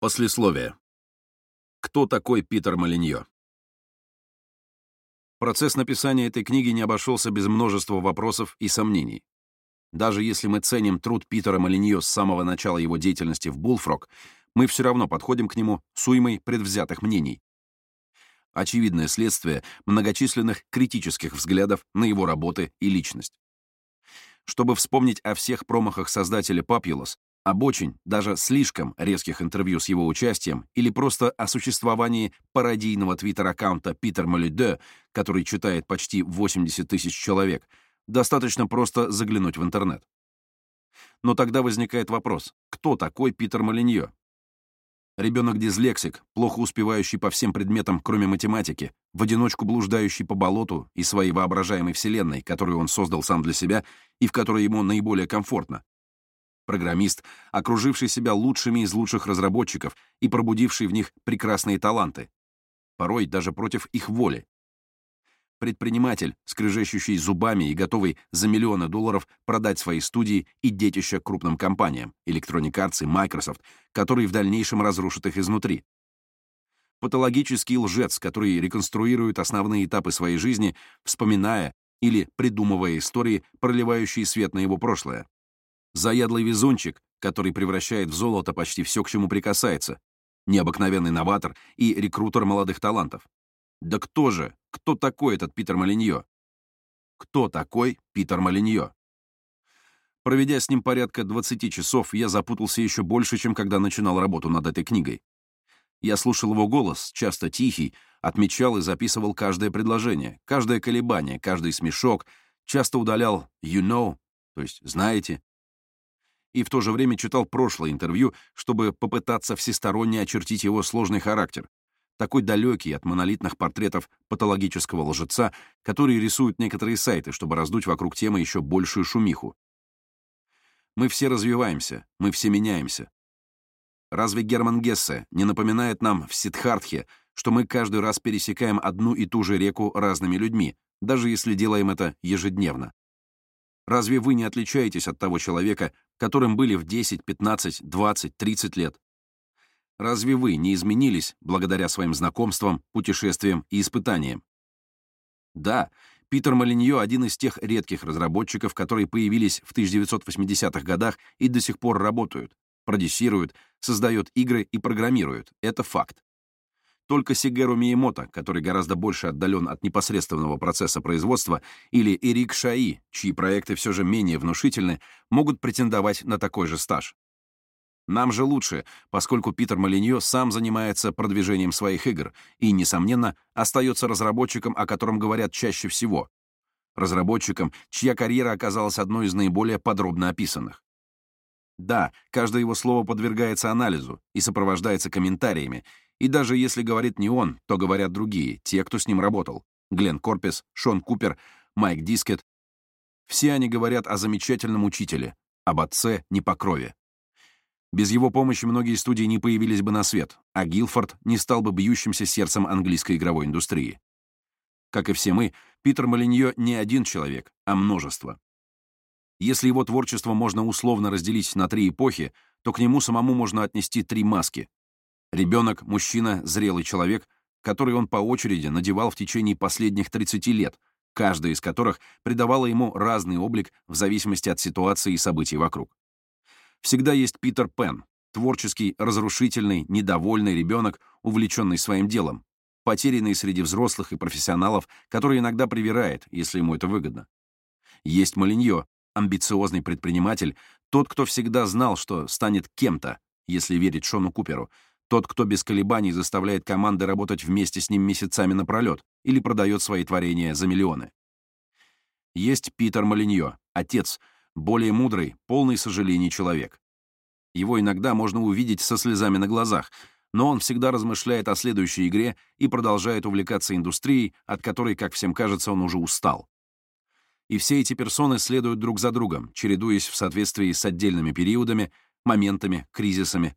Послесловие. Кто такой Питер Малиньо? Процесс написания этой книги не обошелся без множества вопросов и сомнений. Даже если мы ценим труд Питера Малиньо с самого начала его деятельности в Bullfrog, мы все равно подходим к нему с уймой предвзятых мнений. Очевидное следствие многочисленных критических взглядов на его работы и личность. Чтобы вспомнить о всех промахах создателя Papulous, об очень, даже слишком резких интервью с его участием или просто о существовании пародийного твиттер-аккаунта Питер Молиде, который читает почти 80 тысяч человек, достаточно просто заглянуть в интернет. Но тогда возникает вопрос, кто такой Питер Молиньо? Ребенок-дислексик, плохо успевающий по всем предметам, кроме математики, в одиночку блуждающий по болоту и своей воображаемой вселенной, которую он создал сам для себя и в которой ему наиболее комфортно, программист, окруживший себя лучшими из лучших разработчиков и пробудивший в них прекрасные таланты, порой даже против их воли. Предприниматель, скрежещущий зубами и готовый за миллионы долларов продать свои студии и детища крупным компаниям, Electronic Arts и Microsoft, которые в дальнейшем разрушат их изнутри. Патологический лжец, который реконструирует основные этапы своей жизни, вспоминая или придумывая истории, проливающие свет на его прошлое. Заядлый везунчик, который превращает в золото почти все, к чему прикасается. Необыкновенный новатор и рекрутер молодых талантов. Да кто же, кто такой этот Питер Малиньо? Кто такой Питер Малиньо? Проведя с ним порядка 20 часов, я запутался еще больше, чем когда начинал работу над этой книгой. Я слушал его голос, часто тихий, отмечал и записывал каждое предложение, каждое колебание, каждый смешок, часто удалял «you know», то есть «знаете», и в то же время читал прошлое интервью, чтобы попытаться всесторонне очертить его сложный характер, такой далекий от монолитных портретов патологического лжеца, которые рисуют некоторые сайты, чтобы раздуть вокруг темы еще большую шумиху. Мы все развиваемся, мы все меняемся. Разве Герман Гессе не напоминает нам в Сидхартхе, что мы каждый раз пересекаем одну и ту же реку разными людьми, даже если делаем это ежедневно? Разве вы не отличаетесь от того человека, которым были в 10, 15, 20, 30 лет? Разве вы не изменились благодаря своим знакомствам, путешествиям и испытаниям? Да, Питер Малиньо — один из тех редких разработчиков, которые появились в 1980-х годах и до сих пор работают, продюсируют, создают игры и программируют. Это факт. Только Сигеру Миемото, который гораздо больше отдален от непосредственного процесса производства, или Эрик Шаи, чьи проекты все же менее внушительны, могут претендовать на такой же стаж. Нам же лучше, поскольку Питер Малиньо сам занимается продвижением своих игр и, несомненно, остается разработчиком, о котором говорят чаще всего. Разработчиком, чья карьера оказалась одной из наиболее подробно описанных. Да, каждое его слово подвергается анализу и сопровождается комментариями, и даже если говорит не он, то говорят другие, те, кто с ним работал. Глен Корпес, Шон Купер, Майк Дискет. Все они говорят о замечательном учителе, об отце не по крови. Без его помощи многие студии не появились бы на свет, а Гилфорд не стал бы бьющимся сердцем английской игровой индустрии. Как и все мы, Питер Малиньо не один человек, а множество. Если его творчество можно условно разделить на три эпохи, то к нему самому можно отнести три маски Ребенок, мужчина, зрелый человек, который он по очереди надевал в течение последних 30 лет, каждая из которых придавала ему разный облик в зависимости от ситуации и событий вокруг. Всегда есть Питер Пен, творческий, разрушительный, недовольный ребенок, увлеченный своим делом, потерянный среди взрослых и профессионалов, который иногда привирает, если ему это выгодно. Есть Малиньо, амбициозный предприниматель, тот, кто всегда знал, что станет кем-то, если верить Шону Куперу, тот, кто без колебаний заставляет команды работать вместе с ним месяцами напролет или продает свои творения за миллионы. Есть Питер Малиньо, отец, более мудрый, полный сожалений человек. Его иногда можно увидеть со слезами на глазах, но он всегда размышляет о следующей игре и продолжает увлекаться индустрией, от которой, как всем кажется, он уже устал. И все эти персоны следуют друг за другом, чередуясь в соответствии с отдельными периодами, моментами, кризисами,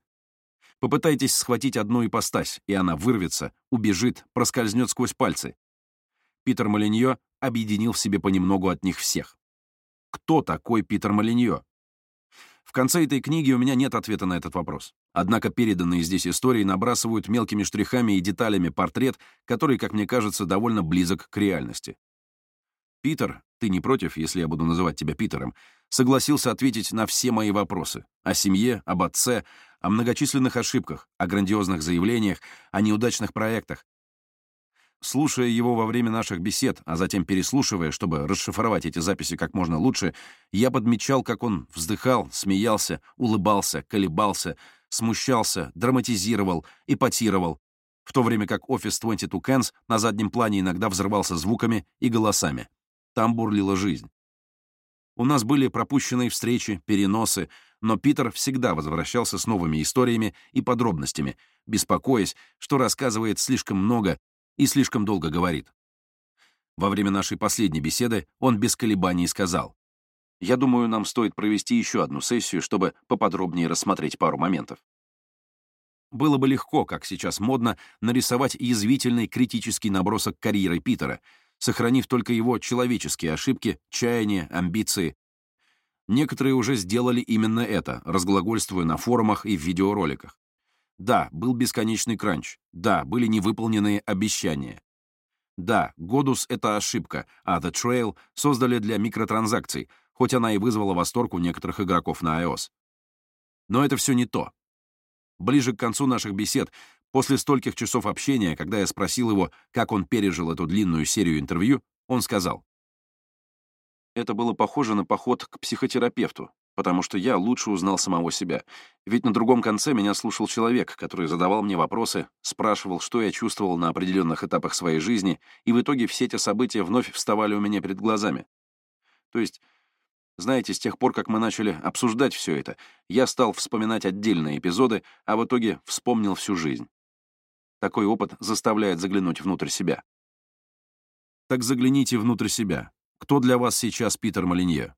Попытайтесь схватить одну ипостась, и она вырвется, убежит, проскользнет сквозь пальцы. Питер Малиньо объединил в себе понемногу от них всех. Кто такой Питер Малиньо? В конце этой книги у меня нет ответа на этот вопрос. Однако переданные здесь истории набрасывают мелкими штрихами и деталями портрет, который, как мне кажется, довольно близок к реальности. Питер, ты не против, если я буду называть тебя Питером, согласился ответить на все мои вопросы о семье, об отце, о многочисленных ошибках, о грандиозных заявлениях, о неудачных проектах. Слушая его во время наших бесед, а затем переслушивая, чтобы расшифровать эти записи как можно лучше, я подмечал, как он вздыхал, смеялся, улыбался, колебался, смущался, драматизировал, эпатировал, в то время как офис 22 Cans на заднем плане иногда взрывался звуками и голосами. Там бурлила жизнь. У нас были пропущенные встречи, переносы, но Питер всегда возвращался с новыми историями и подробностями, беспокоясь, что рассказывает слишком много и слишком долго говорит. Во время нашей последней беседы он без колебаний сказал, я думаю, нам стоит провести еще одну сессию, чтобы поподробнее рассмотреть пару моментов. Было бы легко, как сейчас модно, нарисовать язвительный критический набросок карьеры Питера, сохранив только его человеческие ошибки, чаяния, амбиции. Некоторые уже сделали именно это, разглагольствуя на форумах и в видеороликах. Да, был бесконечный кранч. Да, были невыполненные обещания. Да, Годус — это ошибка, а The Trail создали для микротранзакций — хоть она и вызвала восторг у некоторых игроков на iOS. Но это все не то. Ближе к концу наших бесед, после стольких часов общения, когда я спросил его, как он пережил эту длинную серию интервью, он сказал, «Это было похоже на поход к психотерапевту, потому что я лучше узнал самого себя. Ведь на другом конце меня слушал человек, который задавал мне вопросы, спрашивал, что я чувствовал на определенных этапах своей жизни, и в итоге все эти события вновь вставали у меня перед глазами. То есть знаете, с тех пор, как мы начали обсуждать все это, я стал вспоминать отдельные эпизоды, а в итоге вспомнил всю жизнь. Такой опыт заставляет заглянуть внутрь себя. Так загляните внутрь себя. Кто для вас сейчас Питер Малинье?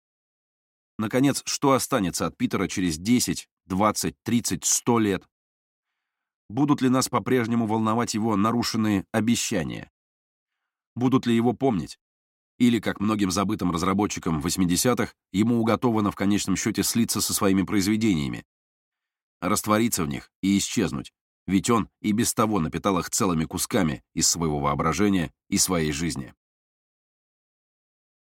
Наконец, что останется от Питера через 10, 20, 30, 100 лет? Будут ли нас по-прежнему волновать его нарушенные обещания? Будут ли его помнить? Или, как многим забытым разработчикам 80-х, ему уготовано в конечном счете слиться со своими произведениями, раствориться в них и исчезнуть, ведь он и без того напитал их целыми кусками из своего воображения и своей жизни.